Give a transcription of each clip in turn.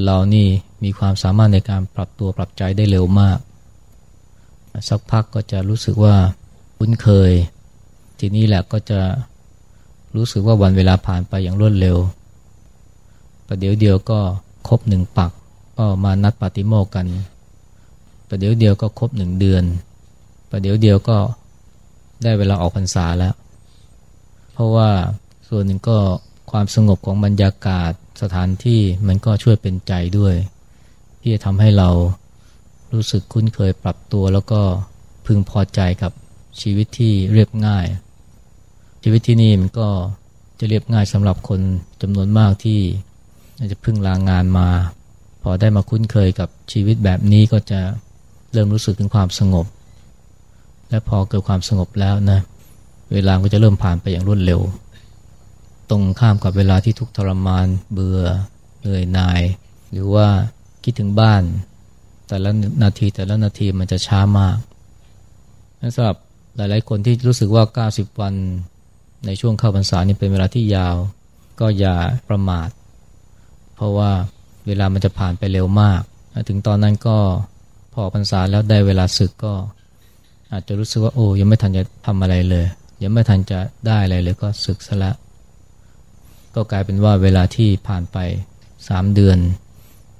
คนเรานี่มีความสามารถในการปรับตัวปรับใจได้เร็วมาก สักพักก็จะรู้สึกว่าคุ้นเคย ทีนี้แหละก็จะรู้สึกว่าวันเวลาผ่านไปอย่างรวดเร็ว ประเดี๋ยวเดียวก็ครบหนึ่งปัก ก็มานัดปาติโมกกัน ประเดี๋ยวเดียวก็ครบหนึ่งเดือน ประเดี๋ยวเดียวก็ได้เวลาออกพรรษาแล้ว เพราะว่าส่วนหนึ่งก็ความสงบของบรรยากาศ สถานที่มันก็ช่วยเป็นใจด้วย ที่จะทำให้เรารู้สึกคุ้นเคยปรับตัว แล้วก็พึงพอใจกับชีวิตที่เรียบง่าย ชีวิตที่นี่มันก็จะเรียบง่ายสำหรับคนจำนวนมากที่อาจจะพึ่งลางงานมา พอได้มาคุ้นเคยกับชีวิตแบบนี้ก็จะเริ่มรู้สึกถึงความสงบ และพอเกิดความสงบแล้วนะเวลาก็จะเริ่มผ่านไปอย่างรวดเร็ว ตรงข้ามกับเวลาที่ทุกทรมานเบื่อเหนื่อยหน่าย หรือว่าคิดถึงบ้าน แต่ละนาทีแต่ละนาทีมันจะช้ามากนั่นสำหรับหลายๆคนที่รู้สึกว่า 90 วันในช่วงเข้าพรรษานี่เป็นเวลาที่ยาว ก็อย่าประมาท เพราะว่าเวลามันจะผ่านไปเร็วมาก ถึงตอนนั้นก็พอพรรษาแล้วได้เวลาศึกก็ อาจจะรู้สึกว่าโอ้ยังไม่ทันจะทำอะไรเลย ยังไม่ทันจะได้อะไรเลยก็ศึกซะแล้ว ก็กลายเป็นว่าเวลาที่ผ่านไปสามเดือน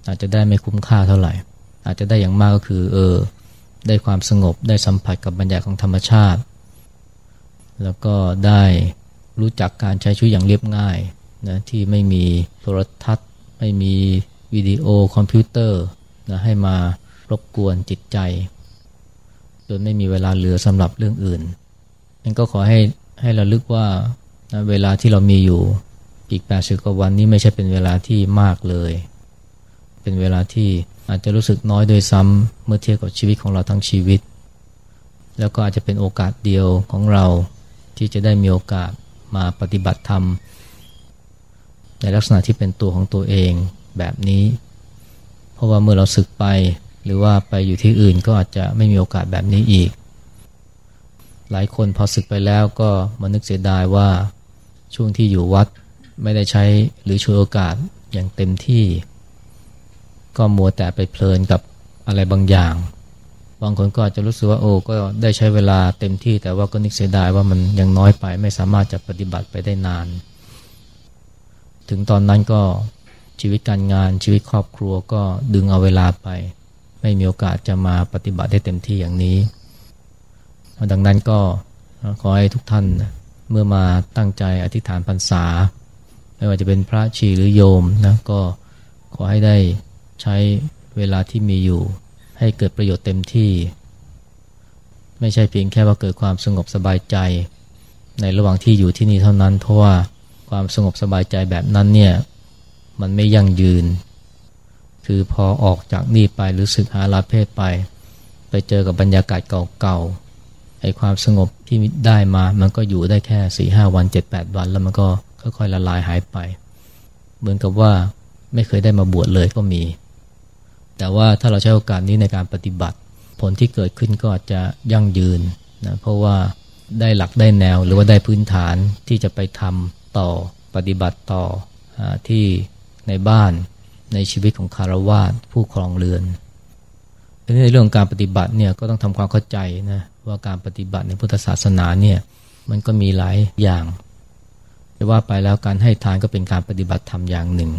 อาจจะได้ไม่คุ้มค่าเท่าไหร่ อาจจะได้อย่างมากก็คือเออได้ความสงบได้สัมผัสกับบรรยากาศของธรรมชาติ แล้วก็ได้รู้จักการใช้ชีวิตอย่างเรียบง่ายนะที่ไม่มีโทรทัศน์ ไม่มีวิดีโอคอมพิวเตอร์นะให้มารบกวนจิตใจ จนไม่มีเวลาเหลือสำหรับเรื่องอื่นนั่นก็ขอให้ให้เราลึกว่านะเวลาที่เรามีอยู่ อีก 80 กว่าวันนี้ไม่ใช่เป็นเวลาที่มากเลย เป็นเวลาที่อาจจะรู้สึกน้อยโดยซ้ำเมื่อเทียบกับชีวิตของเราทั้งชีวิต แล้วก็อาจจะเป็นโอกาสเดียวของเราที่จะได้มีโอกาสมาปฏิบัติธรรม ในลักษณะที่เป็นตัวของตัวเองแบบนี้ เพราะว่าเมื่อเราศึกไปหรือว่าไปอยู่ที่อื่นก็อาจจะไม่มีโอกาสแบบนี้อีก หลายคนพอศึกไปแล้วก็มานึกเสียดายว่าช่วงที่อยู่วัด ไม่ได้ใช้หรือช่วยโอกาสอย่างเต็มที่ ก็มัวแต่ไปเพลินกับอะไรบางอย่าง บางคนก็อาจจะรู้สึกว่าโอ้ก็ได้ใช้เวลาเต็มที่ แต่ว่าก็นึกเสียดายว่ามันยังน้อยไป ไม่สามารถจะปฏิบัติไปได้นาน ถึงตอนนั้นก็ชีวิตการงานชีวิตครอบครัวก็ดึงเอาเวลาไป ไม่มีโอกาสจะมาปฏิบัติได้เต็มที่อย่างนี้ ดังนั้นก็ขอให้ทุกท่านเมื่อมาตั้งใจอธิษฐานพรรษา ไม่ว่าจะเป็นพระชีหรือโยมนะก็ขอให้ได้ใช้เวลาที่มีอยู่ ให้เกิดประโยชน์เต็มที่ ไม่ใช่เพียงแค่ว่าเกิดความสงบสบายใจ ในระหว่างที่อยู่ที่นี่เท่านั้น เพราะว่าความสงบสบายใจแบบนั้นเนี่ยมันไม่ยั่งยืน คือพอออกจากนี่ไปหรือสึกหาลาเพศไป ไปเจอกับบรรยากาศเก่าๆไอ้ความสงบที่ได้มามันก็อยู่ได้แค่สี่ห้าวันเจ็ดแปดวันแล้วมันก็ ค่อยๆละลายหายไป เหมือนกับว่าไม่เคยได้มาบวชเลยก็มี แต่ว่าถ้าเราใช้โอกาสนี้ในการปฏิบัติ ผลที่เกิดขึ้นก็อาจจะยั่งยืนนะเพราะว่าได้หลักได้แนวหรือว่าได้พื้นฐานที่จะไปทำต่อปฏิบัติต่ออที่ในบ้านในชีวิตของคารวาสผู้ครองเรือนในเรื่องการปฏิบัติเนี่ยก็ต้องทำความเข้าใจนะว่าการปฏิบัติในพุทธศาสนาเนี่ยมันก็มีหลายอย่าง จะว่าไปแล้วการให้ทานก็เป็นการปฏิบัติธรรมอย่างหนึ่ง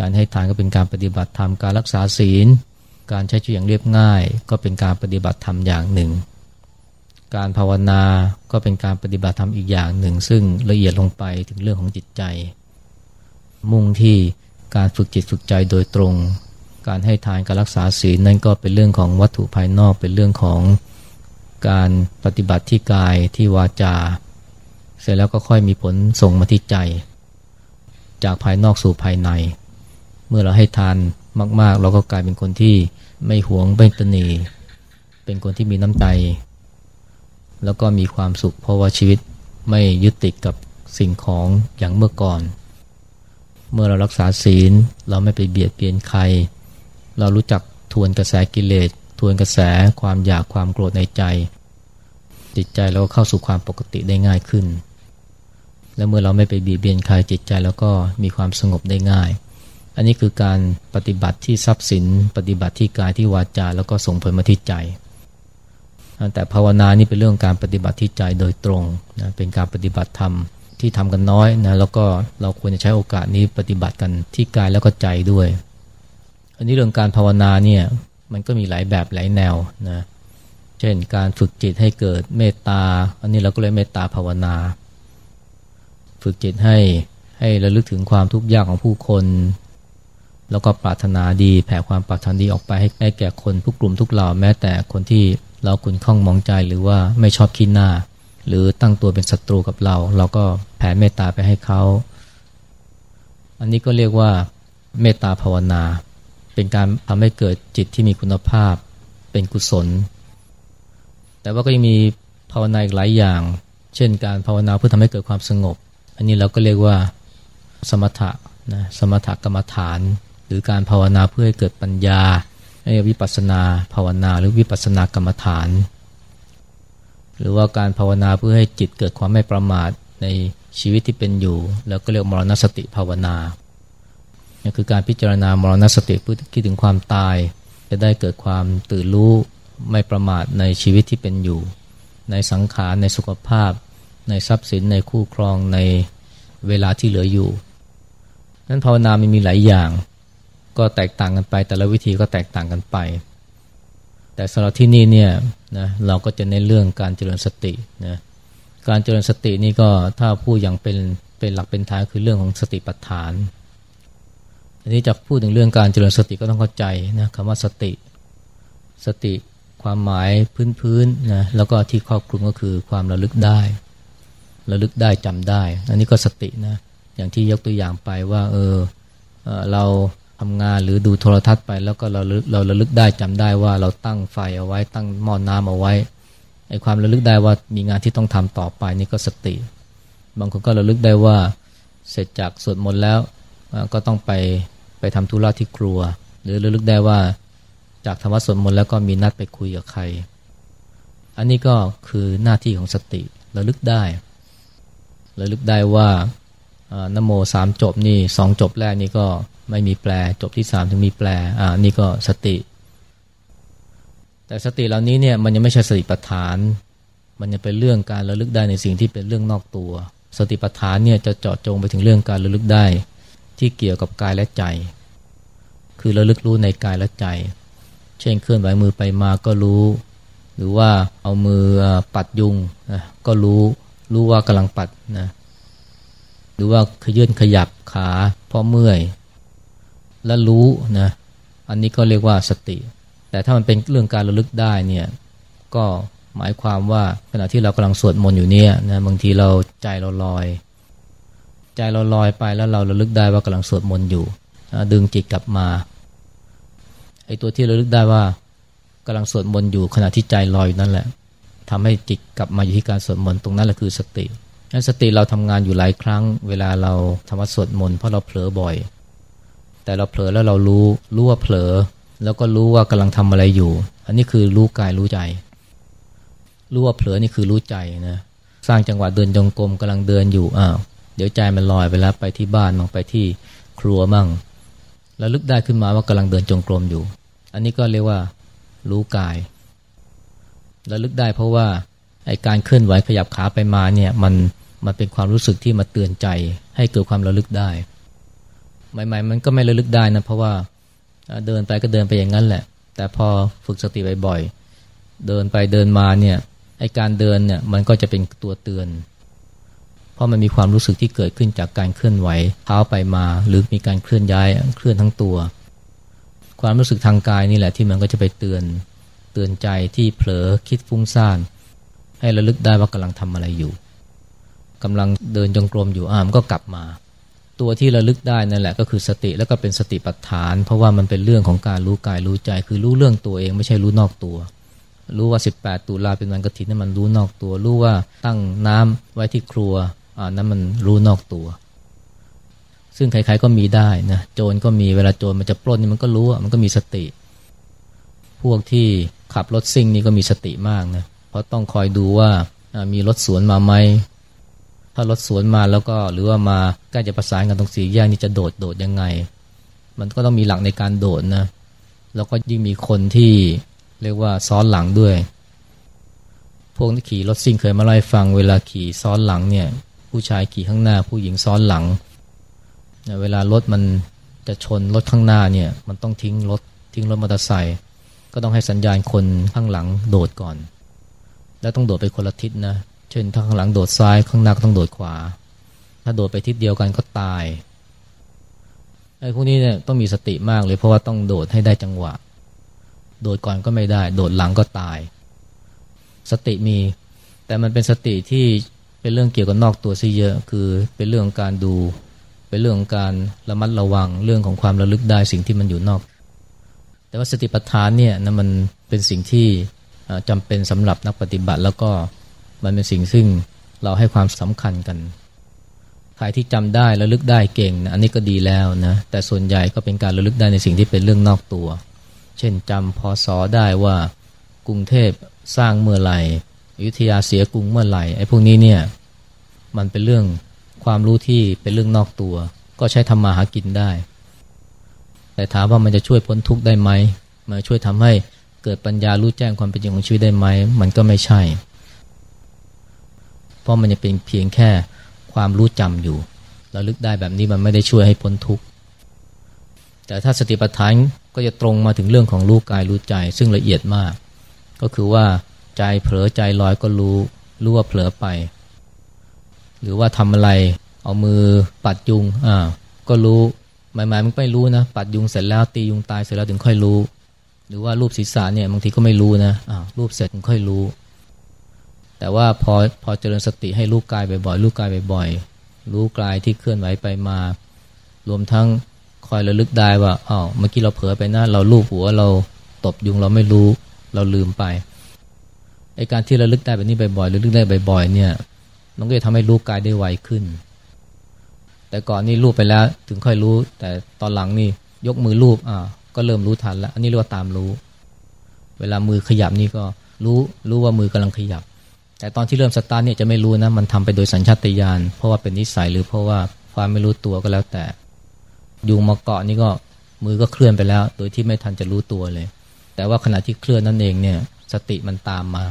การให้ทานก็เป็นการปฏิบัติธรรมการรักษาศีล การใช้ชีวิตอย่างเรียบง่าย ก็เป็นการปฏิบัติธรรมอย่างหนึ่ง การภาวนาก็เป็นการปฏิบัติธรรมอีกอย่างหนึ่ง ซึ่งละเอียดลงไปถึงเรื่องของจิตใจ มุ่งที่การฝึกจิตฝึกใจโดยตรง การให้ทานการรักษาศีลนั่นก็เป็นเรื่องของวัตถุภายนอกเป็นเรื่องของการปฏิบัติที่กายที่วาจา สร็จแล้วก็ค่อยมีผลส่งมาที่ใจ จากภายนอกสู่ภายใน เมื่อเราให้ทานมาก ๆ เราก็กลายเป็นคนที่ไม่หวงไม่ตนี เป็นคนที่มีน้ำใจ แล้วก็มีความสุขเพราะว่าชีวิตไม่ยึดติดกับสิ่งของอย่างเมื่อก่อน เมื่อเรารักษาศีลเราไม่ไปเบียดเบียนใคร เรารู้จักทวนกระแสกิเลส ทวนกระแสความอยากความโกรธในใจจิตใจเราก็เข้าสู่ความปกติได้ง่ายขึ้น และเมื่อเราไม่ไปบีบเบียนใครจิตใจแล้วก็มีความสงบได้ง่าย อันนี้คือการปฏิบัติที่ทรัพย์สิน ปฏิบัติที่กายที่วาจาแล้วก็ส่งผลมาที่ใจ แต่ภาวนานี่เป็นเรื่องการปฏิบัติที่ใจโดยตรงนะเป็นการปฏิบัติธรรมที่ทำกันน้อยนะแล้วก็เราควรจะใช้โอกาสนี้ปฏิบัติกันที่กายแล้วก็ใจด้วย อันนี้เรื่องการภาวนาเนี่ยมันก็มีหลายแบบหลายแนวนะเช่นการฝึกจิตให้เกิดเมตตา อันนี้เราก็เรียเมตตาภาวนา ฝึกจิตให้ให้ระลึกถึงความทุกข์ยากของผู้คน แล้วก็ปรารถนาดีแผ่ความปรารถนาดีออกไปให้ให้แก่คนทุกกลุ่มทุกเหล่าแม้แต่คนที่เราขุนข้องมองใจหรือว่าไม่ชอบคิดหน้า หรือตั้งตัวเป็นศัตรูกับเรา เราก็แผ่เมตตาไปให้เขา อันนี้ก็เรียกว่าเมตตาภาวนา เป็นการทำให้เกิดจิตที่มีคุณภาพเป็นกุศล แต่ว่าก็ยังมีภาวนาอีกหลายอย่าง เช่นการภาวนาเพื่อทำให้เกิดความสงบ อันนี้เราก็เรียกว่าสมถะนะสมถกรรมฐาน หรือการภาวนาเพื่อให้เกิดปัญญาให้วิปัสนาภาวนาหรือวิปัสนากรรมฐาน หรือว่าการภาวนาเพื่อให้จิตเกิดความไม่ประมาทในชีวิตที่เป็นอยู่ แล้วก็เรียกมรณสติภาวนานี่คือการพิจารณามรณสติเพื่อคิดถึงความตาย จะได้เกิดความตื่นรู้ไม่ประมาทในชีวิตที่เป็นอยู่ ในสังขารในสุขภาพ ในทรัพย์สินในคู่ครองในเวลาที่เหลืออยู่ นั้นภาวนามันมีหลายอย่าง ก็แตกต่างกันไป แต่ละวิธีก็แตกต่างกันไป แต่สำหรับที่นี่เนี่ยนะเราก็จะในเรื่องการเจริญสตินะการเจริญสตินี่ก็ถ้าพูดอย่างเป็นเป็นหลักเป็นฐานคือเรื่องของสติปัฏฐานอันนี้จะพูดถึงเรื่องการเจริญสติก็ต้องเข้าใจนะคำว่าสติ สติความหมายพื้นๆนนะแล้วก็ที่ครอบคลุมก็คือความระลึกได้ ระลึกได้จำได้ อันนี้ก็สตินะ อย่างที่ยกตัวอย่างไปว่า เออเราทำงานหรือดูโทรทัศน์ไป แล้วก็เราเราระลึกได้จำได้ว่าเราตั้งไฟเอาไว้ตั้งหม้อนน้าเอาไว้ไอ้ความระลึกได้ว่ามีงานที่ต้องทำต่อไปนี่ก็สติ บางคนก็ระลึกได้ว่าเสร็จจากสวดมนต์แล้วก็ต้องไปไปทำธุระที่ครัว หรือระลึกได้ว่าจากธรรมะสวดมนต์แล้วก็มีนัดไปคุยกับใคร อันนี้ก็คือหน้าที่ของสติระลึกได้ ระลึกได้ว่านโมสามจบนี่สองจบแรกนี่ก็ไม่มีแปลจบที่สามถึงมีแปลอ่านี่ก็สติ แต่สติเหล่านี้เนี่ยมันยังไม่ใช่สติปัฏฐาน มันยังเป็นเรื่องการระลึกได้ในสิ่งที่เป็นเรื่องนอกตัว สติปัฏฐานเนี่ยจะเจาะจงไปถึงเรื่องการระลึกได้ที่เกี่ยวกับกายและใจ คือระลึกรู้ในกายและใจ เช่นเคลื่อนไหวมือไปมาก็รู้ หรือว่าเอามือปัดยุงก็รู้ รู้ว่ากำลังปัดนะหรือว่าขยื่นขยับขาเพราะเมื่อย และรู้นะอันนี้ก็เรียกว่าสติ แต่ถ้ามันเป็นเรื่องการระลึกได้เนี่ยก็หมายความว่าขณะที่เรากำลังสวดมนต์อยู่เนี่ยนะบางทีเราใจเราลอย ใจเราลอยไปแล้วเราระลึกได้ว่ากำลังสวดมนต์อยู่ดึงจิตกลับมาไอ้ตัวที่ระลึกได้ว่ากำลังสวดมนต์อยู่ขณะที่ใจลอยนั่นแหละ ทำให้จิตกลับมาอยู่ที่การสวดมนต์ตรงนั้นแหละคือสตินั้นสติเราทำงานอยู่หลายครั้ง เวลาเราทำวัดสวดมนต์เพราะเราเผลอบ่อย แต่เราเผลอแล้วเรารู้รู้ว่าเผลอ แล้วก็รู้ว่ากำลังทำอะไรอยู่ อันนี้คือรู้กายรู้ใจ รู้ว่าเผลอนี่คือรู้ใจนะสร้างจังหวะเดินจงกรมกำลังเดินอยู่อ้าวเดี๋ยวใจมันลอยไปแล้วไปที่บ้านมองไปที่ครัวมั่งแล้วลึกได้ขึ้นมาว่ากำลังเดินจงกรมอยู่ อันนี้ก็เรียกว่ารู้กาย แล้วลึกได้เพราะว่าไอการเคลื่อนไหวขยับขาไปมาเนี่ยมันมันเป็นความรู้สึกที่มาเตือนใจ ให้เกิดความระลึกได้ ใหม่ ๆ มันก็ไม่ระลึกได้นะเพราะว่าเดินไปก็เดินไปอย่างนั้นแหละ แต่พอฝึกสติบ่อยๆเดินไปเดินมาเนี่ยไอการเดินเนี่ยมันก็จะเป็นตัวเตือน เพราะมันมีความรู้สึกที่เกิดขึ้นจากการเคลื่อนไหวเท้าไปมา หรือมีการเคลื่อนย้ายเคลื่อนทั้งตัว ความรู้สึกทางกายนี่แหละที่มันก็จะไปเตือน เตือนใจที่เผลอคิดฟุ้งซ่าน ให้ระลึกได้ว่ากำลังทำอะไรอยู่กำลังเดินจงกรมอยู่อ่ามก็กลับมา ตัวที่ระลึกได้นั่นแหละก็คือสติแล้วก็เป็นสติปัฏฐาน เพราะว่ามันเป็นเรื่องของการรู้กายรู้ใจ คือรู้เรื่องตัวเองไม่ใช่รู้นอกตัว รู้ว่า 18 ตุลาเป็นวันกฐินนั่นมันรู้นอกตัว รู้ว่าตั้งน้ำไว้ที่ครัวอ่านั้นมันรู้นอกตัว ซึ่งใครๆก็มีได้นะโจรก็มีเวลาโจรมันจะปล้นนี่มันก็รู้มันก็มีสติ พวกที่ ขับรถซิ่งนี่ก็มีสติมากนะเพราะต้องคอยดูว่ามีรถสวนมาไหมถ้ารถสวนมาแล้วก็หรือว่ามาใกล้จะประสานกันตรงสี่แยกนี่จะโดดโดดยังไง มันก็ต้องมีหลักในการโดดนะแล้วก็ยิ่งมีคนที่เรียกว่าซ้อนหลังด้วย พวกที่ขี่รถซิ่งเคยมาไล่ฟังเวลาขี่ซ้อนหลังเนี่ย ผู้ชายขี่ข้างหน้า ผู้หญิงซ้อนหลัง เวลารถมันจะชนรถข้างหน้าเนี่ย มันต้องทิ้งรถทิ้งรถมอเตอร์ไซค์ ก็ต้องให้สัญญาณคนข้างหลังโดดก่อน แล้วต้องโดดไปคนละทิศนะ เช่นถ้าข้างหลังโดดซ้ายข้างหน้าก็ต้องโดดขวา ถ้าโดดไปทิศเดียวกันก็ตายไอ้พวกนี้เนี่ยต้องมีสติมากเลยเพราะว่าต้องโดดให้ได้จังหวะ โดดก่อนก็ไม่ได้ โดดหลังก็ตาย สติมี แต่มันเป็นสติที่เป็นเรื่องเกี่ยวกับนอกตัวซะเยอะคือเป็นเรื่องการดู เป็นเรื่องการระมัดระวังเรื่องของความระลึกได้สิ่งที่มันอยู่นอก แต่ว่าสติปัฏฐานเนี่ยนะมันเป็นสิ่งที่จำเป็นสำหรับนักปฏิบัติ แล้วก็มันเป็นสิ่งซึ่งเราให้ความสำคัญกันใครที่จำได้ระลึกได้เก่งนะอันนี้ก็ดีแล้วนะแต่ส่วนใหญ่ก็เป็นการระลึกได้ในสิ่งที่เป็นเรื่องนอกตัว เช่นจำพศได้ว่ากรุงเทพสร้างเมื่อไหร่อยุธยาเสียกรุงเมื่อไหร่ไอ้พวกนี้เนี่ยมันเป็นเรื่องความรู้ที่เป็นเรื่องนอกตัว ก็ใช้ทำมาหากินได้ แต่ถามว่ามันจะช่วยพ้นทุกข์ได้ไหมมันช่วยทำให้เกิดปัญญารู้แจ้งความเป็นจริงของชีวิตได้ไหมมันก็ไม่ใช่ เพราะมันจะเป็นเพียงแค่ความรู้จำอยู่ระลึกได้แบบนี้มันไม่ได้ช่วยให้พ้นทุกข์แต่ถ้าสติปัฏฐานก็จะตรงมาถึงเรื่องของรู้กายรู้ใจ ซึ่งละเอียดมาก ก็คือว่าใจเผลอใจลอยก็รู้รู้ว่าเผลอไป หรือว่าทำอะไรเอามือปัดยุงอ่าก็รู้ หมายหมายมันไม่รู้นะ ปัดยุงเสร็จแล้วตียุงตายเสร็จแล้วถึงค่อยรู้ หรือว่ารูปศีรษะเนี่ยบางทีก็ไม่รู้นะอ่ารูปเสร็จถึงค่อยรู้ แต่ว่าพอพอเจริญสติให้รู้กายบ่อยๆรู้กายบ่อยๆรู้กายที่เคลื่อนไหวไปมา รวมทั้งคอยระลึกได้ว่าอ๋อเมื่อกี้เราเผลอไปนะเราลูบหัวเราตบยุงเราไม่รู้เราลืมไปไอการที่ระลึกได้แบบนี้บ่อยๆระลึกได้บ่อยๆเนี่ยมันก็จะทำให้รู้กายได้ไวขึ้น แต่ก่อนนี่รูปไปแล้วถึงค่อยรู้ แต่ตอนหลังนี่ยกมือรูปอ่าก็เริ่มรู้ทันแล้ว อันนี้เรียกว่าตามรู้ เวลามือขยับนี่ก็รู้รู้ว่ามือกำลังขยับ แต่ตอนที่เริ่มสตาร์ทเนี่ยจะไม่รู้นะมันทำไปโดยสัญชาตญาณเพราะว่าเป็นนิสัยหรือเพราะว่าความไม่รู้ตัวก็แล้วแต่ยุงมาเกาะนี่ก็มือก็เคลื่อนไปแล้ว โดยที่ไม่ทันจะรู้ตัวเลย แต่ว่าขณะที่เคลื่อนนั่นเองเนี่ยสติมันตามมา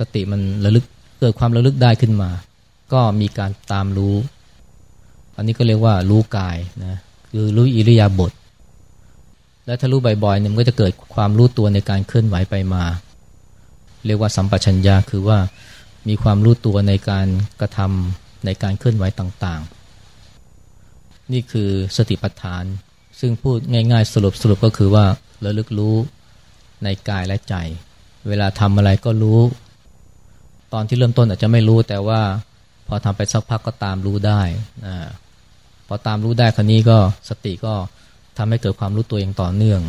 สติมันระลึกเกิดความระลึกได้ขึ้นมา ก็มีการตามรู้ อันนี้ก็เรียกว่ารู้กายนะคือรู้อิริยาบถและถ้ารู้บ่อยๆเนี่ยมันก็จะเกิดความรู้ตัวในการเคลื่อนไหวไปมา เรียกว่าสัมปชัญญะคือว่ามีความรู้ตัวในการกระทำในการเคลื่อนไหวต่างๆ นี่คือสติปัฏฐาน ซึ่งพูดง่ายๆสรุปสรุปก็คือว่าระลึกรู้ในกายและใจ เวลาทำอะไรก็รู้ ตอนที่เริ่มต้นอาจจะไม่รู้แต่ว่าพอทำไปสักพักก็ตามรู้ได้อ พอตามรู้ได้ครนี้ก็สติก็ทำให้เกิดความรู้ตัวอย่างต่อเนื่อง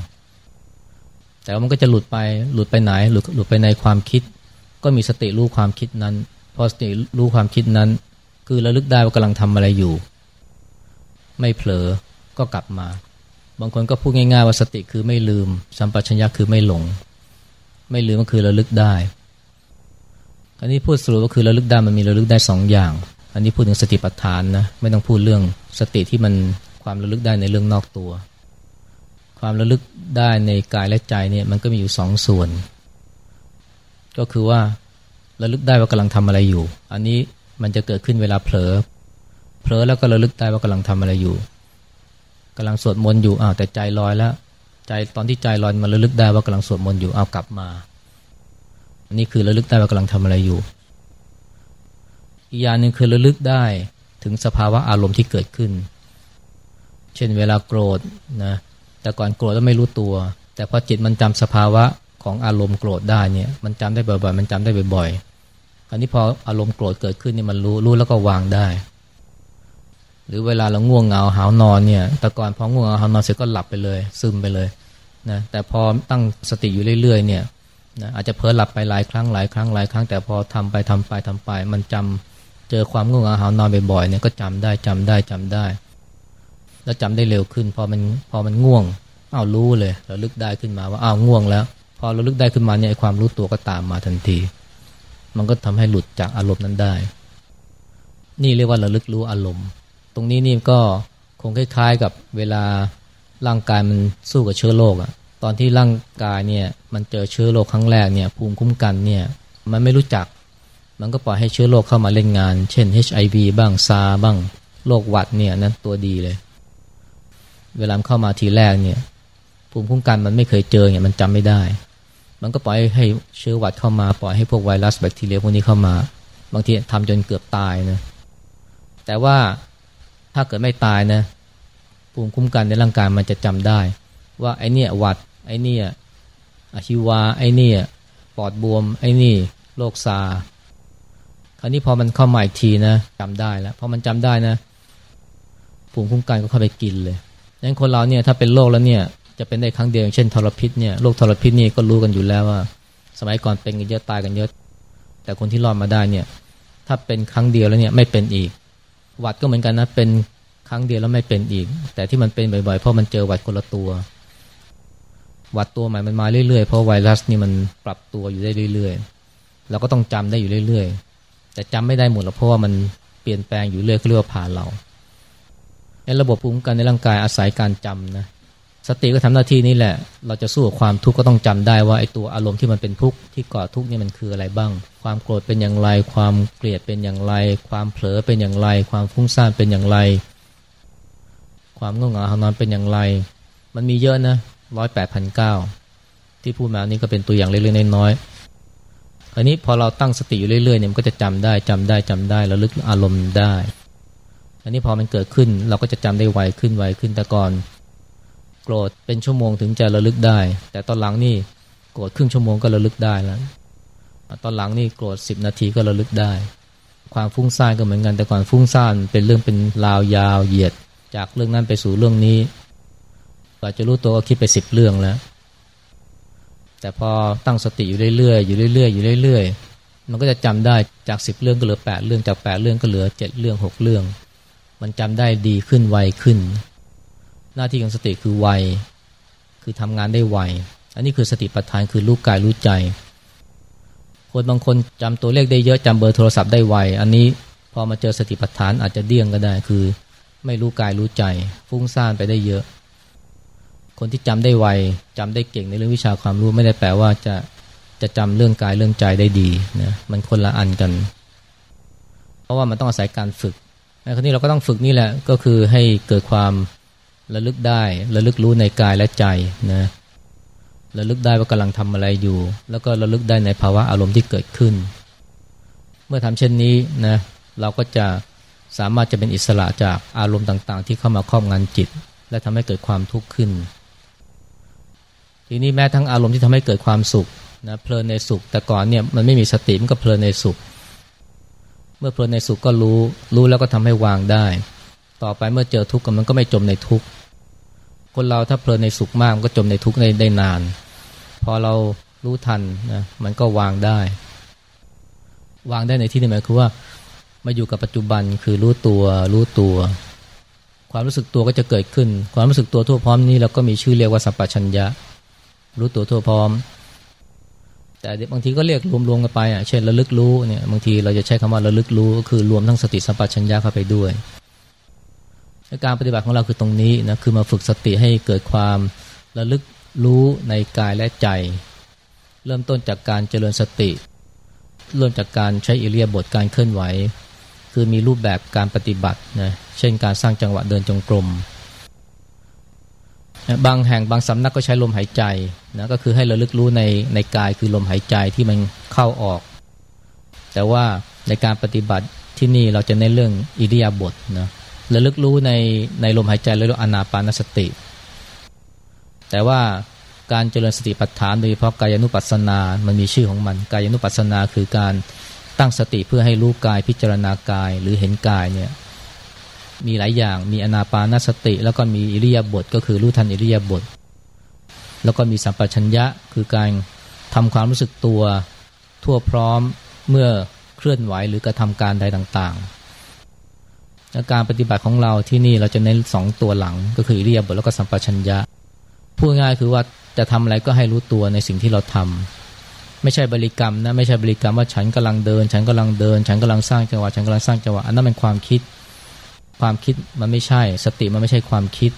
แต่ว่ามันก็จะหลุดไปหลุดไปไหนหลุดหลุดไปในความคิด ก็มีสติรู้ความคิดนั้น พอสติรู้ความคิดนั้น คือระลึกได้ว่ากำลังทำอะไรอยู่ ไม่เผลอก็กลับมา บางคนก็พูดง่าย ๆ ว่าสติคือไม่ลืม สัมปชัญญะคือไม่หลง ไม่ลืมก็คือระลึกได้อันนี้พูดสรุปก็คือระลึกได้มันมีระลึกได้สองอย่าง อันนี้พูดถึงสติปัฏฐานนะไม่ต้องพูดเรื่องสติที่มันความระลึกได้ในเรื่องนอกตัว ความระลึกได้ในกายและใจเนี่ยมันก็มีอยู่สองส่วน ก็คือว่าระลึกได้ว่ากำลังทำอะไรอยู่ อันนี้มันจะเกิดขึ้นเวลาเผลอ เผลอแล้วก็ระลึกได้ว่ากำลังทำอะไรอยู่กำลังสวดมนต์อยู่อ้าวแต่ใจลอยแล้ว ใจตอนที่ใจลอยมันระลึกได้ว่ากำลังสวดมนต์อยู่เอากลับมา อันนี้คือระลึกได้ว่ากำลังทำอะไรอยู่ อีกอย่างหนึ่งคือระลึกได้ถึงสภาวะอารมณ์ที่เกิดขึ้น เช่นเวลาโกรธนะแต่ก่อนโกรธแล้วไม่รู้ตัว แต่พอจิตมันจำสภาวะของอารมณ์โกรธได้เนี่ยมันจำได้บ่อยๆ มันจำได้บ่อยๆคราวนี้พออารมณ์โกรธเกิดขึ้นนี่มันรู้รู้แล้วก็วางได้ หรือเวลาเราง่วงเหงาหาวนอนเนี่ยแต่ก่อนพอง่วงเหงาหาวนอนเสร็จก็หลับไปเลย ซึมไปเลยนะแต่พอตั้งสติอยู่เรื่อยๆเนี่ยนะอาจจะเพ้อหลับไปหลายครั้งหลายครั้งหลายครั้ง แต่พอทำไปทำไปทำไป มันจำ เจอความง่วงเหงาหาวนอนบ่อยๆเนี่ยก็จำได้จำได้จำได้ แล้วจำได้เร็วขึ้น พอมันพอมันง่วงอ้าวรู้เลยเราลึกได้ขึ้นมาว่าอ้าวง่วงแล้ว พอเราลึกได้ขึ้นมาเนี่ยความรู้ตัวก็ตามมาทันที มันก็ทำให้หลุดจากอารมณ์นั้นได้ นี่เรียกว่าระลึกรู้อารมณ์ ตรงนี้นี่ก็คงคล้ายๆกับเวลาร่างกายมันสู้กับเชื้อโรคอะตอนที่ร่างกายเนี่ยมันเจอเชื้อโรคครั้งแรกเนี่ยภูมิคุ้มกันเนี่ยมันไม่รู้จัก มันก็ปล่อยให้เชื้อโรคเข้ามาเล่นงาน เช่น HIV บ้างซาบ้างโรคหวัดเนี่ยนั้นตัวดีเลย เวลาเข้ามาทีแรกเนี่ยภูมิคุ้มกันมันไม่เคยเจอเนี่ยมันจำไม่ได้ มันก็ปล่อยให้เชื้อหวัดเข้ามาปล่อยให้พวกไวรัสแบคทีเรียพวกนี้เข้ามา บางทีทำจนเกือบตายนะแต่ว่าถ้าเกิดไม่ตายนะภูมิคุ้มกันในร่างกายมันจะจำได้ ว่าไอเนี่ยหวัดไอเนี่ยอหิวาไอเนี่ยปอดบวมไอนี่โรคซา คราวนี้พอมันเข้ามาอีกทีนะจำได้แล้วพอมันจำได้นะภูมิคุ้มกันก็เข้าไปกินเลยดังนั้นคนเราเนี่ยถ้าเป็นโรคแล้วเนี่ยจะเป็นได้ครั้งเดียวเช่นทรพิษเนี่ยโรคทรพิษนี่ก็รู้กันอยู่แล้วว่า สมัยก่อนเป็นกันเยอะตายกันเยอะ แต่คนที่รอดมาได้เนี่ย ถ้าเป็นครั้งเดียวแล้วเนี่ยไม่เป็นอีก หวัดก็เหมือนกันนะเป็นครั้งเดียวแล้วไม่เป็นอีก แต่ที่มันเป็นบ่อยๆเพราะมันเจอหวัดคนละตัว หวัดตัวใหม่มันมาเรื่อยๆเพราะไวรัสนี่มันปรับตัวอยู่ได้เรื่อยๆเราก็ต้องจำได้อยู่เรื่อยๆ แต่จำไม่ได้หมดหรอกเพราะว่ามันเปลี่ยนแปลงอยู่เรื่อยเขาเรียผ่านเราในระบบภูมิคุ้มกันในร่างกายอาศัยการจำนะสติก็ทำหน้าที่นี้แหละ เราจะสู้กับความทุกข์ก็ต้องจำได้ว่าไอ้ตัวอารมณ์ที่มันเป็นทุกข์ที่ก่อทุกข์นี่มันคืออะไรบ้าง ความโกรธเป็นอย่างไร ความเกลียดเป็นอย่างไร ความเผลอเป็นอย่างไร ความฟุ้งซ่านเป็นอย่างไร ความง่วงเหงาหานอนเป็นอย่างไร มันมีเยอะนะร้อยแปดพันเก้าที่พูดมานี่ก็เป็นตัวอย่างเล็กๆน้อยๆ อันนี้พอเราตั้งสติอยู่เรื่อยๆเนี่ยมันก็จะจำได้จำได้จำได้ระลึกอารมณ์ได้ อันนี้พอมันเกิดขึ้นเราก็จะจำได้ไวขึ้นไวขึ้นแต่ก่อนโกรธเป็นชั่วโมงถึงจะระลึกได้ แต่ตอนหลังนี่โกรธครึ่งชั่วโมงก็ระลึกได้แล้ว ตอนหลังนี่โกรธสิบนาทีก็ระลึกได้ ความฟุ้งซ่านก็เหมือนกันแต่ก่อนฟุ้งซ่านเป็นเรื่องเป็นราวยาวเหยียด จากเรื่องนั้นไปสู่เรื่องนี้กว่าจะรู้ตัวก็คิดไปสิบเรื่องแล้ว แต่พอตั้งสติอยู่เรื่อยๆอยู่เรื่อยๆอยู่เรื่อยๆ มันก็จะจำได้จากสิบเรื่องก็เหลือแปดเรื่องจากแปดเรื่องก็เหลือเจ็ดเรื่องหกเรื่อง มันจำได้ดีขึ้นไวขึ้น หน้าที่ของสติคือไวคือทำงานได้ไวอันนี้คือสติปัฏฐานคือรู้กายรู้ใจ คนบางคนจำตัวเลขได้เยอะจำเบอร์โทรศัพท์ได้ไวอันนี้พอมาเจอสติปัฏฐานอาจจะเดี่ยงก็ได้คือ ไม่รู้กายรู้ใจ ฟุ้งซ่านไปได้เยอะ คนที่จำได้ไวจำได้เก่งในเรื่องวิชาความรู้ไม่ได้แปลว่าจะจะจำเรื่องกายเรื่องใจได้ดีนะมันคนละอันกัน เพราะว่ามันต้องอาศัยการฝึกในคนนี้เราก็ต้องฝึกนี่แหละก็คือให้เกิดความระลึกได้ระลึกรู้ในกายและใจนะระลึกได้ว่ากำลังทำอะไรอยู่ แล้วก็ระลึกได้ในภาวะอารมณ์ที่เกิดขึ้น เมื่อทำเช่นนี้นะเราก็จะสามารถจะเป็นอิสระจากอารมณ์ต่าง ๆ ที่เข้ามาครอบงำจิต และทำให้เกิดความทุกข์ขึ้น ทีนี้แม้ทั้งอารมณ์ที่ทำให้เกิดความสุขนะเพลินในสุข แต่ก่อนเนี่ยมันไม่มีสติมันก็เพลินในสุข เมื่อเพลินในสุขก็รู้ รู้แล้วก็ทำให้วางได้ ต่อไปเมื่อเจอทุกข์มันก็ไม่จมในทุกข์คนเราถ้าเพลินในสุขมากมันก็จมในทุกข์ได้ได้นาน พอเรารู้ทันนะมันก็วางได้ วางได้ในที่นี้หมายคือว่ามาอยู่กับปัจจุบันคือรู้ตัวรู้ตัว ความรู้สึกตัวก็จะเกิดขึ้น ความรู้สึกตัวทั่วพร้อมนี้เราก็มีชื่อเรียกว่าสัมปชัญญะ รู้ตัวทั่วพร้อม แต่บางทีก็เรียกรวมๆกันไปอะเช่นระลึกรู้เนี่ยบางทีเราจะใช้คำว่าระลึกรู้ก็คือรวมทั้งสติสัมปชัญญะเข้าไปด้วยการปฏิบัติของเราคือตรงนี้นะคือมาฝึกสติให้เกิดความระลึกรู้ในกายและใจ เริ่มต้นจากการเจริญสติ เริ่มจากการใช้อิเลียบทการเคลื่อนไหว คือมีรูปแบบการปฏิบัตินะเช่นการสร้างจังหวะเดินจงกรม บางแห่งบางสำนักก็ใช้ลมหายใจนะก็คือให้ระลึกรู้ในในกายคือลมหายใจที่มันเข้าออก แต่ว่าในการปฏิบัติที่นี่เราจะในเรื่องอิเลียบทนะระลึกรู้ในในลมหายใจแล้วอนาปานสติ แต่ว่าการเจริญสติปัฏฐานโดยเฉพาะกายานุปัสสนา มันมีชื่อของมันกายานุปัสสนาคือการตั้งสติเพื่อให้รู้กายพิจารณากายหรือเห็นกายเนี่ย มีหลายอย่างมีอนาปานสติ แล้วก็มีอิริยาบถก็คือรู้ทันอิริยาบถแล้วก็มีสัมปชัญญะคือการทำความรู้สึกตัวทั่วพร้อมเมื่อเคลื่อนไหวหรือกระทำการใดต่างๆการปฏิบัติของเราที่นี่เราจะเน้นสองตัวหลังก็คืออิริยาบถแล้วก็สัมปชัญญะพูดง่ายคือว่าจะทำอะไรก็ให้รู้ตัวในสิ่งที่เราทำไม่ใช่บริกรรมนะไม่ใช่บริกรรมว่าฉันกำลังเดิน ฉันกำลังเดิน ฉันกำลังสร้างจังหวะฉันกำลังสร้างจังหวะอันนั้นเป็นความคิด ความคิดมันไม่ใช่ สติมันไม่ใช่ความคิด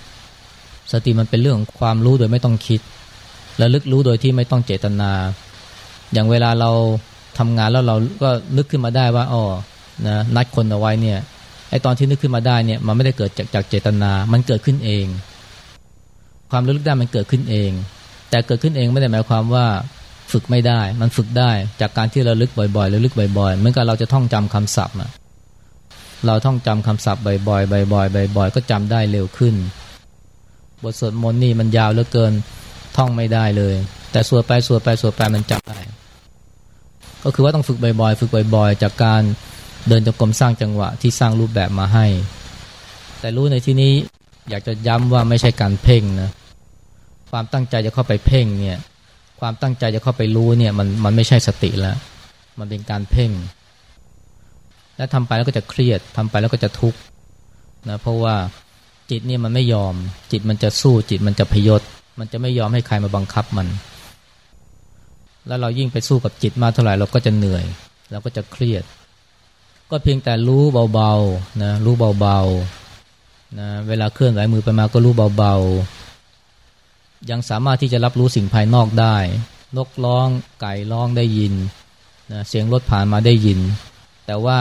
สติมันเป็นเรื่องของความรู้โดยไม่ต้องคิด และลึกรู้โดยที่ไม่ต้องเจตนา อย่างเวลาเราทำงานแล้วเราก็นึกขึ้นมาได้ว่าอ๋อนะนัดคนเอาไว้เนี่ยไอตอนที่นึกขึ้นมาได้เนี่ยมันไม่ได้เกิดจากจากเจตนา มันเกิดขึ้นเอง ความรู้ลึกได้มันเกิดขึ้นเอง แต่เกิดขึ้นเองไม่ได้หมายความว่าฝึกไม่ได้ มันฝึกได้จากการที่เราลึกบ่อยๆแล้วลึกบ่อยๆเหมือนกับเราจะท่องจำคำศัพท์อะ เราท่องจำคำศัพท์บ่อยๆบ่อยๆบ่อยๆก็จำได้เร็วขึ้น บทสวดมนต์นี่มันยาวเหลือเกินท่องไม่ได้เลย แต่สวดไปสวดไปสวดไปมันจำได้ ก็คือว่าต้องฝึกบ่อยๆ ฝึกบ่อยๆ จากการเดินจงกรมสร้างจังหวะที่สร้างรูปแบบมาให้ แต่รู้ในที่นี้อยากจะย้ำว่าไม่ใช่การเพ่งนะความตั้งใจจะเข้าไปเพ่งเนี่ยความตั้งใจจะเข้าไปรู้เนี่ยมันมันไม่ใช่สติแล้ว มันเป็นการเพ่ง และทำไปแล้วก็จะเครียดทำไปแล้วก็จะทุกข์นะเพราะว่าจิตเนี่ยมันไม่ยอม จิตมันจะสู้จิตมันจะพยศ มันจะไม่ยอมให้ใครมาบังคับมัน แล้วเรายิ่งไปสู้กับจิตมากเท่าไหร่เราก็จะเหนื่อยเราก็จะเครียด ก็เพียงแต่รู้เบาๆนะรู้เบาๆนะเวลาเคลื่อนไหวมือไปมาก็รู้เบาๆ ยังสามารถที่จะรับรู้สิ่งภายนอกได้ นกร้องไก่ร้องได้ยินนะเสียงรถผ่านมาได้ยิน แต่ว่า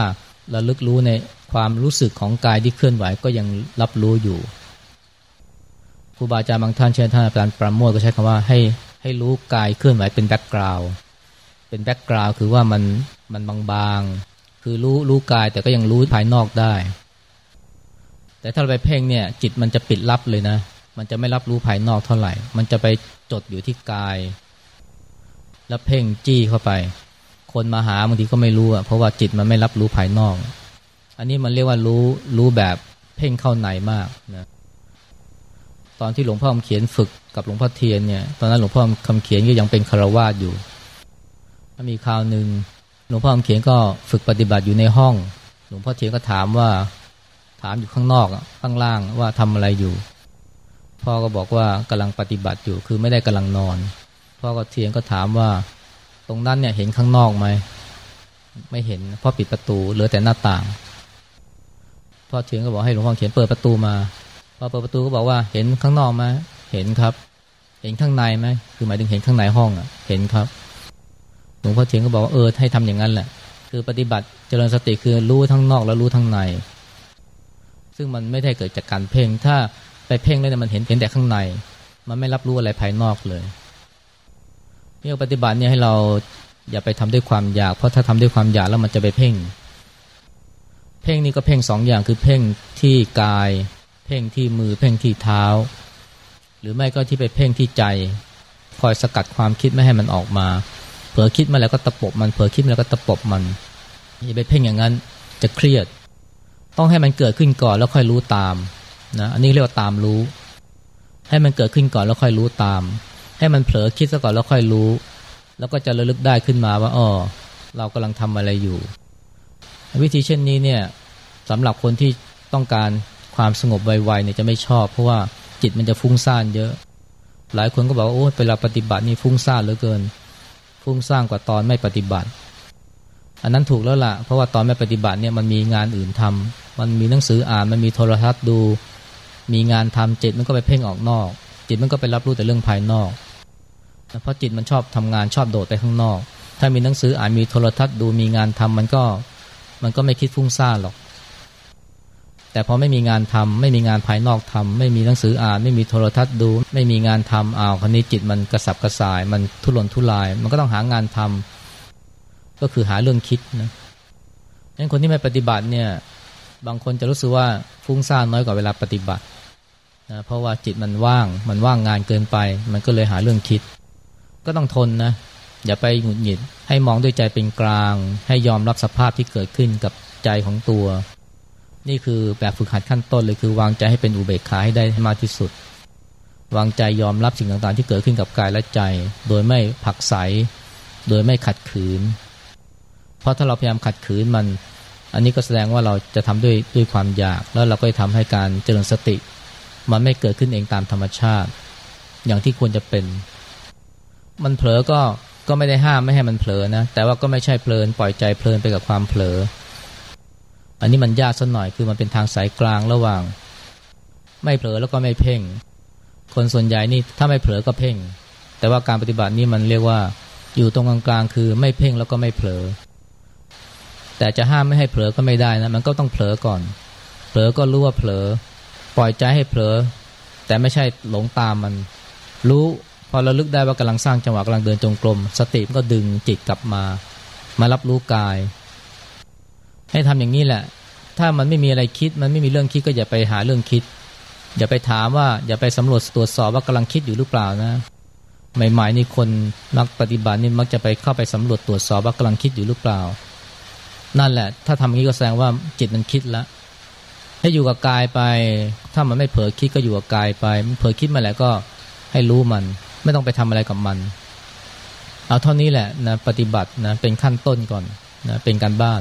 ระลึกรู้ในความรู้สึกของกายที่เคลื่อนไหวก็ยังรับรู้อยู่ครูบาอาจารย์บางท่านเช่นท่านอาจารย์ประโมทก็ใช้คำว่าให้ให้รู้กายเคลื่อนไหวเป็นแบ็กกราวด์เป็นแบ็กกราวด์คือว่ามันมันบางๆ คือรู้รู้กายแต่ก็ยังรู้ภายนอกได้ แต่ถ้าเราไปเพ่งเนี่ยจิตมันจะปิดลับเลยนะ มันจะไม่รับรู้ภายนอกเท่าไหร่ มันจะไปจดอยู่ที่กาย แล้วเพ่งจี้เข้าไป คนมาหาบางทีก็ไม่รู้อะเพราะว่าจิตมันไม่รับรู้ภายนอก อันนี้มันเรียกว่ารู้รู้แบบเพ่งเข้าในมากนะตอนที่หลวงพ่อคำเขียนฝึกกับหลวงพ่อเทียนเนี่ยตอนนั้นหลวงพ่อคำเขียนก็ยังเป็นคารวาสอยู่มีคราวหนึ่งหลวงพ่อคำเขียนก็ฝึกปฏิบัติอยู่ในห้อง หลวงพ่อเทียนก็ถามว่าถามอยู่ข้างนอกข้างล่างว่าทำอะไรอยู่ พ่อก็บอกว่ากำลังปฏิบัติอยู่คือไม่ได้กำลังนอน พ่อก็เทียนก็ถามว่า ตรงนั้นเนี่ยเห็นข้างนอกไหมไม่เห็นพ่อปิดประตูเหลือแต่หน้าต่างพ่อเทียนก็บอกให้หลวงพ่อเขียนเปิดประตูมาพอเปิดประตูก็บอกว่าเห็นข้างนอกไหมเห็นครับ เห็นข้างในไหมคือหมายถึงเห็นข้างในห้องอะ เห็นครับหลวงพ่อเทียนก็บอกว่าเออให้ทำอย่างนั้นแหละ คือปฏิบัติเจริญสติคือรู้ทั้งนอกแล้วรู้ทั้งใน ซึ่งมันไม่ได้เกิดจากการเพ่งถ้าไปเพ่งแล้วเนี่ยมันเห็นเห็นแต่ข้างใน มันไม่รับรู้อะไรภายนอกเลย เนี่ปฏิบัติเนี่ยให้เราอย่าไปทำด้วยความอยาก เพราะถ้าทำด้วยความอยากแล้วมันจะไปเพ่ง เพ่งนี่ก็เพ่งสองอย่างคือเพ่งที่กาย เพ่งที่มือเพ่งที่เท้า หรือไม่ก็ที่ไปเพ่งที่ใจ คอยสกัดความคิดไม่ให้มันออกมา เผลอคิดมาแล้วก็ตะปบมันเผลอคิดมาแล้วก็ตะปบมันอย่าไปเพ่งอย่างนั้นจะเครียด ต้องให้มันเกิดขึ้นก่อนแล้วค่อยรู้ตามนะอันนี้เรียกว่าตามรู้ ให้มันเกิดขึ้นก่อนแล้วค่อยรู้ตาม ให้มันเผลอคิดซะก่อนแล้วค่อยรู้ แล้วก็จะระลึกได้ขึ้นมาว่าอ๋อเรากำลังทำอะไรอยู่ วิธีเช่นนี้เนี่ยสำหรับคนที่ต้องการความสงบไวๆเนี่ยจะไม่ชอบ เพราะว่าจิตมันจะฟุ้งซ่านเยอะ หลายคนก็บอกว่าโอ้เวลาปฏิบัตินี่ฟุ้งซ่านเหลือเกิน ฟุ้งสร้างกว่าตอนไม่ปฏิบัติ อันนั้นถูกแล้วละ่ะ เพราะว่าตอนไม่ปฏิบัติเนี่ยมันมีงานอื่นทำมันมีหนังสืออ่านมันมีโทรทัศน์ดู มีงานทำจิตมันก็ไปเพ่งออกนอก จิตมันก็ไปรับรู้แต่เรื่องภายนอก เพราะจิตมันชอบทำงานชอบโดดไปข้างนอก ถ้ามีหนังสืออ่านมีโทรทัศน์ดูมีงานทำมันก็มันก็ไม่คิดฟุ้งซ่านหรอก แต่พอไม่มีงานทำไม่มีงานภายนอกทำไม่มีหนังสืออ่านไม่มีโทรทัศน์ดู ไม่มีงานทำอ้าวคนนี้จิตมันกระสับกระส่าย มันทุรนทุราย มันก็ต้องหางานทำก็คือหาเรื่องคิดนะงั้นคนที่ไม่ปฏิบัติเนี่ยบางคนจะรู้สึกว่าฟุ้งซ่านน้อยกว่าเวลาปฏิบัตินะเพราะว่าจิตมันว่างมันว่างงานเกินไป มันก็เลยหาเรื่องคิด ก็ต้องทนนะ อย่าไปหงุดหงิด ให้มองด้วยใจเป็นกลาง ให้ยอมรับสภาพที่เกิดขึ้นกับใจของตัว นี่คือแบบฝึกหัดขั้นต้นเลยคือ วางใจให้เป็นอุเบกขาให้ได้มากที่สุด วางใจยอมรับสิ่งต่างๆ ที่เกิดขึ้นกับกายและใจ โดยไม่ผักใส โดยไม่ขัดขืน เพราะถ้าเราพยายามขัดขืนมัน อันนี้ก็แสดงว่าเราจะทำด้วยด้วยความอยาก แล้วเราก็จะทำให้การเจริญสติ มันไม่เกิดขึ้นเองตามธรรมชาติ อย่างที่ควรจะเป็น มันเผลอก็ก็ไม่ได้ห้ามไม่ให้มันเผลอนะ แต่ว่าก็ไม่ใช่เพลินปล่อยใจเพลินไปกับความเผลอ อันนี้มันยากสักหน่อยคือมันเป็นทางสายกลางระหว่าง ไม่เผลอแล้วก็ไม่เพ่ง คนส่วนใหญ่นี่ถ้าไม่เผลอก็เพ่ง แต่ว่าการปฏิบัตินี่มันเรียกว่าอยู่ตรงกลางๆคือไม่เพ่งแล้วก็ไม่เผลอ แต่จะห้ามไม่ให้เผลอก็ไม่ได้นะมันก็ต้องเผลอก่อน เผลอก็รู้ว่าเผลอ ปล่อยใจให้เผลอ แต่ไม่ใช่หลงตามมัน รู้ พอเราลึกได้ว่ากำลังสร้างจังหวะกำลังเดินจงกรมสติก็ดึงจิตกลับมา มารับรู้กาย ให้ทำอย่างนี้แหละ ถ้ามันไม่มีอะไรคิด มันไม่มีเรื่องคิดก็อย่าไปหาเรื่องคิด อย่าไปถามว่าอย่าไปสำรวจตรวจสอบว่ากำลังคิดอยู่หรือเปล่านะใหม่ๆนี่คนนักปฏิบัตินี่มักจะไปเข้าไปสำรวจตรวจสอบว่ากำลังคิดอยู่หรือเปล่า นั่นแหละ ถ้าทำอย่างนี้ก็แสดงว่าจิตมันคิดแล้วให้อยู่กับกายไป ถ้ามันไม่เผลอคิดก็อยู่กับกายไป มันเผลอคิดมาแล้วก็ให้รู้มัน ไม่ต้องไปทำอะไรกับมัน เอาเท่านี้แหละนะปฏิบัตินะเป็นขั้นต้นก่อนนะเป็นการบ้าน